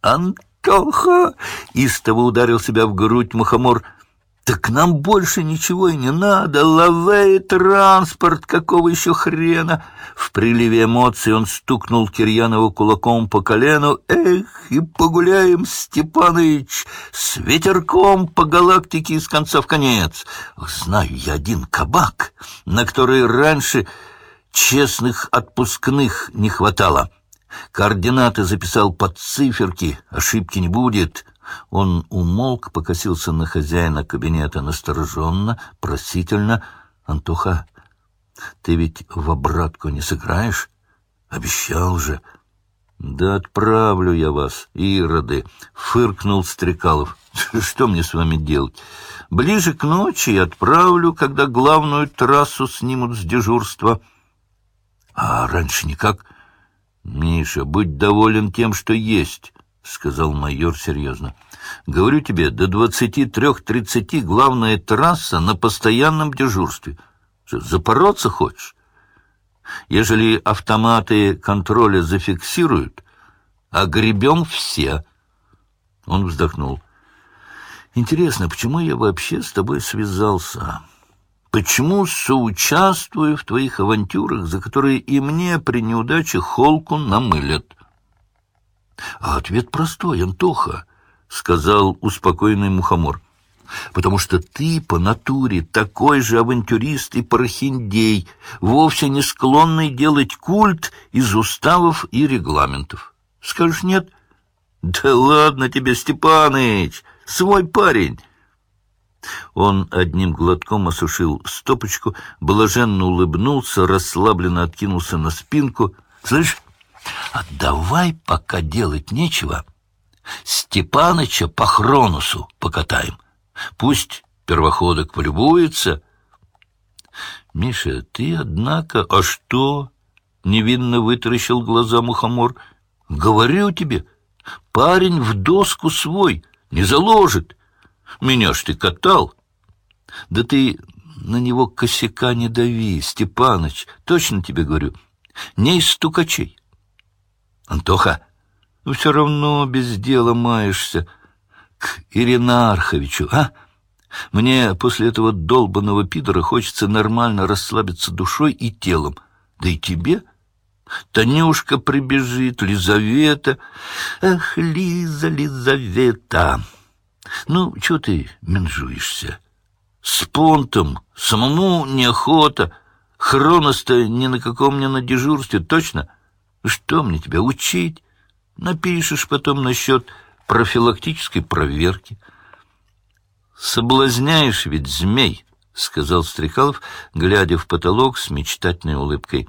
Антоха! Истово ударил себя в грудь мухомор — так нам больше ничего и не надо. Лавей транспорт, какого еще хрена? В приливе эмоций он стукнул Кирьянову кулаком по колену. Эх, и погуляем, Степаныч, с ветерком по галактике из конца в конец. Знаю я один кабак, на который раньше честных отпускных не хватало. Координаты записал под циферки, ошибки не будет. Он умолк, покосился на хозяина кабинета настороженно, просительно. «Антоха, ты ведь в обратку не сыграешь? Обещал же». «Да отправлю я вас, ироды!» — фыркнул Стрекалов. «Что мне с вами делать? Ближе к ночи отправлю, когда главную трассу снимут с дежурства». «А раньше никак?» «Миша, будь доволен тем, что есть. — сказал майор серьезно. — Говорю тебе, до двадцати трех-тридцати главная трасса на постоянном дежурстве. Что, запороться хочешь? Ежели автоматы контроля зафиксируют, огребем все. Он вздохнул. — Интересно, почему я вообще с тобой связался? Почему соучаствую в твоих авантюрах, за которые и мне при неудаче холку намылят? А ответ простой, Антоха, — сказал успокоенный мухомор. Потому что ты по натуре такой же авантюрист и прохиндей, вовсе не склонный делать культ из уставов и регламентов. Скажешь нет? Да ладно тебе, Степаныч, свой парень. Он одним глотком осушил стопочку, блаженно улыбнулся, расслабленно откинулся на спинку. Слышь, а давай, пока делать нечего, Степаныча по Хронусу покатаем. Пусть первоходок полюбуется. Миша, ты, однако, а что? Невинно вытаращил глаза мухомор. Говорю тебе, парень в доску свой не заложит. Меня ж ты катал. Да ты на него косяка не дави, Степаныч, точно тебе говорю. Не из стукачей. Антоха, ну все равно без дела маешься к Иринарховичу, а? Мне после этого долбанного пидора хочется нормально расслабиться душой и телом. Да и тебе? Танюшка прибежит, Лизавета. Ах, Лиза, Лизавета! Ну, чего ты менжуешься? С понтом самому неохота. Хронос-то ни на каком не на дежурстве, точно? — что мне тебя учить? Напишешь потом насчет профилактической проверки. Соблазняешь ведь змей, — сказал Стрекалов, глядя в потолок с мечтательной улыбкой.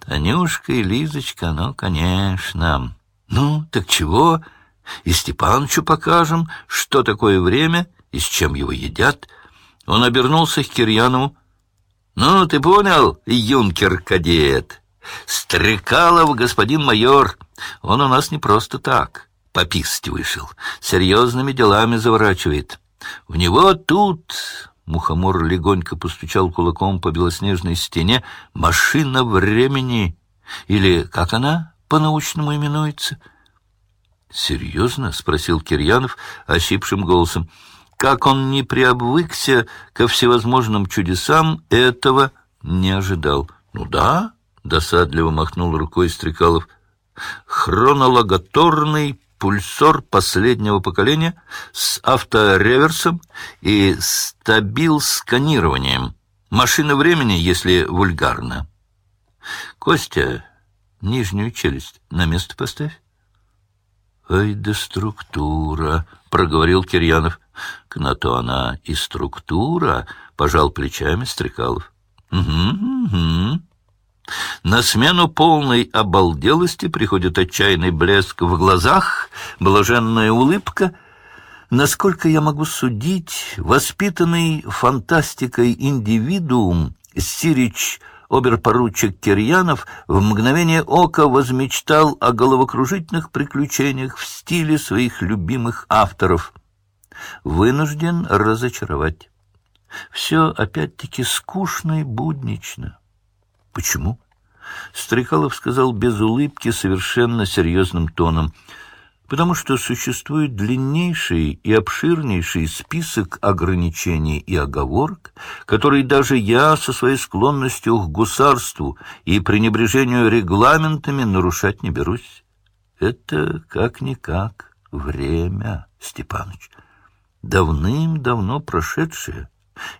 Танюшка и Лизочка, ну, конечно. Ну, так чего? И Степанычу покажем, что такое время и с чем его едят. Он обернулся к Кирьянову. Ну, ты понял, юнкер-кадет? Стрекалов, господин майор, он у нас не просто так. Пописать вышел. Серьезными делами заворачивает. В него тут... Мухомор легонько постучал кулаком по белоснежной стене. «Машина времени!» Или как она по-научному именуется? «Серьезно?» — спросил Кирьянов осипшим голосом. Как он не приобвыкся ко всевозможным чудесам, этого не ожидал. «Ну да, досадливо махнул рукой Стрекалов. Хронологаторный пульсор последнего поколения с автореверсом и стабил-сканированием. Машина времени, если вульгарно. Костя, нижнюю челюсть на место поставь. «Ай да структура!» — проговорил Кирьянов. «К на то она и структура!» — пожал плечами Стрекалов. «Угу, угу!» На смену полной обалделости приходит отчаянный блеск в глазах, блаженная улыбка. Насколько я могу судить, воспитанный фантастикой индивидуум Сирич оберпоручик Кирьянов в мгновение ока возмечтал о головокружительных приключениях в стиле своих любимых авторов. Вынужден разочаровать. Все опять-таки скучно и буднично. Почему? Стрекалов сказал без улыбки, совершенно серьезным тоном. Потому что существует длиннейший и обширнейший список ограничений и оговорок, которые даже я со своей склонностью к гусарству и пренебрежению регламентами нарушать не берусь. Это как-никак время, Степаныч, давным-давно прошедшее,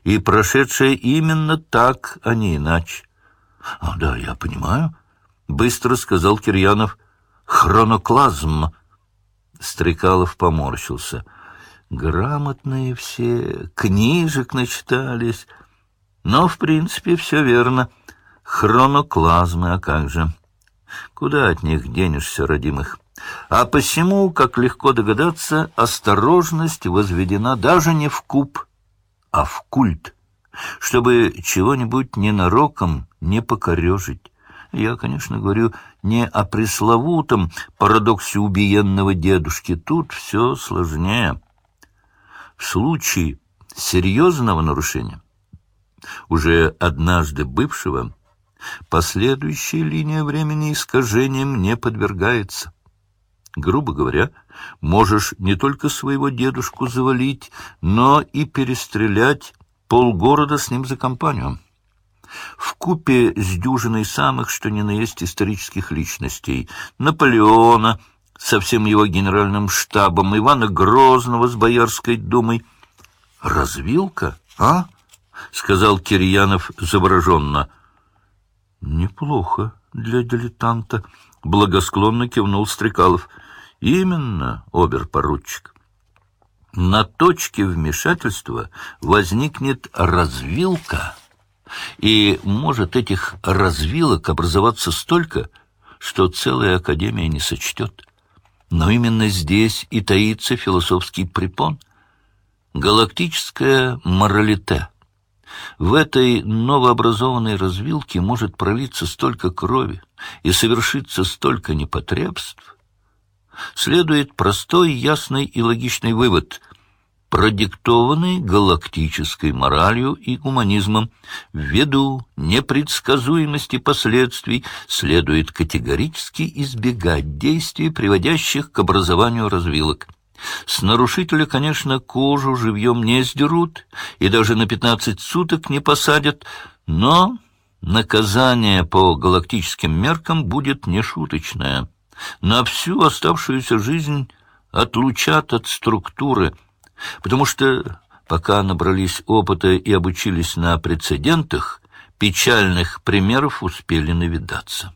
и прошедшее именно так, а не иначе. — А, да, я понимаю, — быстро сказал Кирьянов. — Хроноклазм. Стрекалов поморщился. Грамотные все, книжек начитались. Но, в принципе, все верно. Хроноклазмы, а как же? Куда от них денешься, родимых? А посему, как легко догадаться, осторожность возведена даже не в куб, а в культ, чтобы чего-нибудь ненароком не покорежить. Я, конечно, говорю не о пресловутом парадоксе убиенного дедушки. Тут все сложнее. В случае серьезного нарушения, уже однажды бывшего, последующая линия времени искажением не подвергается. Грубо говоря, можешь не только своего дедушку завалить, но и перестрелять полгорода с ним за компанию в купе с дюжиной самых, что ни на есть, исторических личностей. Наполеона со всем его генеральным штабом, Ивана Грозного с Боярской думой. «Развилка, а?» — сказал Кирьянов завороженно. «Неплохо для дилетанта», — благосклонно кивнул Стрекалов. «Именно, обер-поручик. На точке вмешательства возникнет развилка» И может этих развилок образоваться столько, что целая академия не сочтет. Но именно здесь и таится философский препон, галактическое моралите. В этой новообразованной развилке может пролиться столько крови и совершиться столько непотребств. Следует простой, ясный и логичный вывод — продиктованный галактической моралью и гуманизмом. Ввиду непредсказуемости последствий следует категорически избегать действий, приводящих к образованию развилок. С нарушителя, конечно, кожу живьем не сдерут и даже на пятнадцать суток не посадят, но наказание по галактическим меркам будет нешуточное. На всю оставшуюся жизнь отлучат от структуры – потому что пока набрались опыта и обучились на прецедентах, печальных примеров успели навидаться.